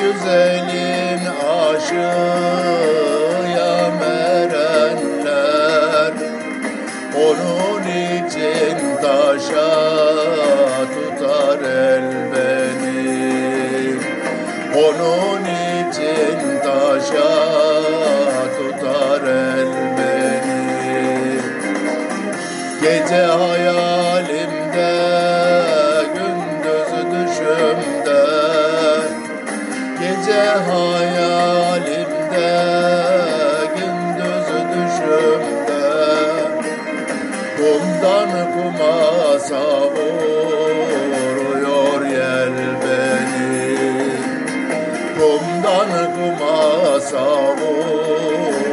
güzelin aşığıya merenler. Onun için taşa tutar el beni. Onun için taşa tutar el beni. Gece hayalimde, hayalimde, gündüz düşümde. Kumdan kuma savuruyor yel beni. Kumdan kuma savuruyor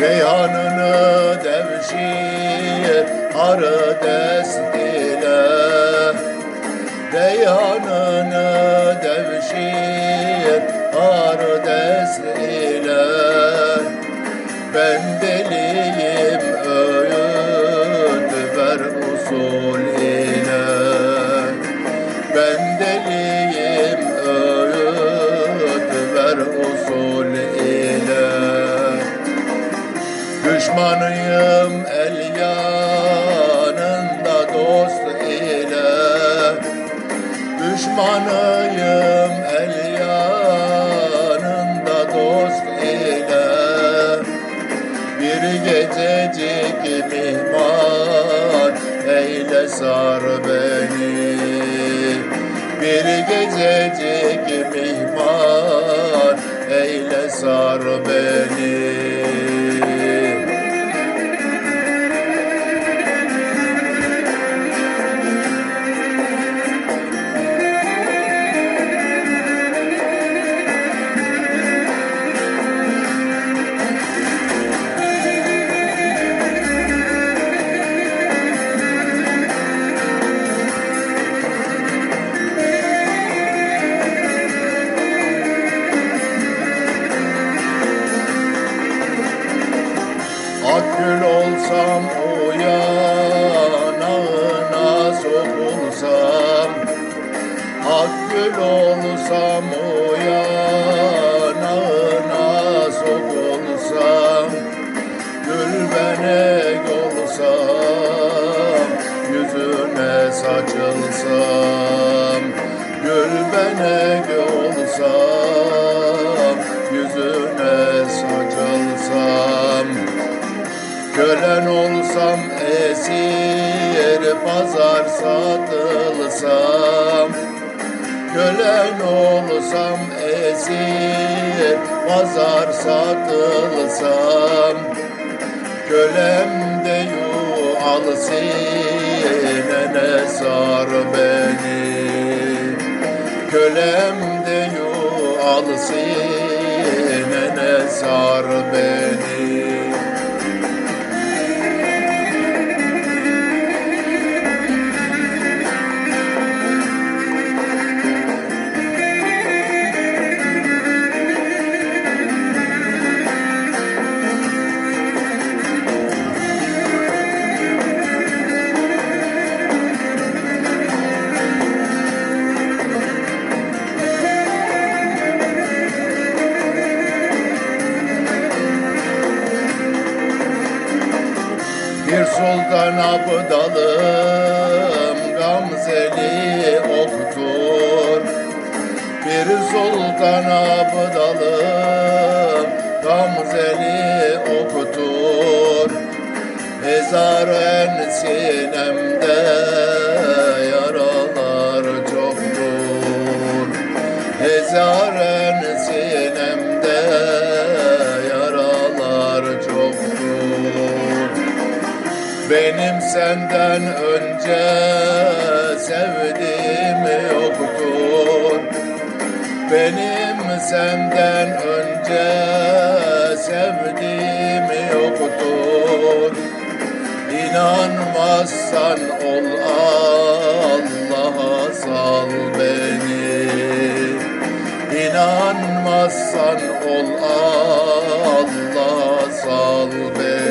Reyhanını devşir arı destile. Reyhanını devşir arı destile. Ben deliyim öğüt ver usul ile. Ben deliyim Düşmanıyım el yanında dost ile. Düşmanıyım el yanında dost ile. Bir gececik mihman eyle sar beni. Bir gececik mihman eyle sar beni Kölen olsam esir pazar satılsam. Kölen olsam esir pazar satılsam. Kölem de yu al sinene sar beni. Kölem de yu al sinene sar beni Sultan abdalım Gamzeli oktur Bir sultan abdalım Gamzeli okutur. Ezaren sinemde Benim senden önce sevdiğim yoktur. Benim senden önce sevdiğim yoktur. İnanmazsan ol Allah'a sal beni. İnanmazsan ol Allah'a sal beni.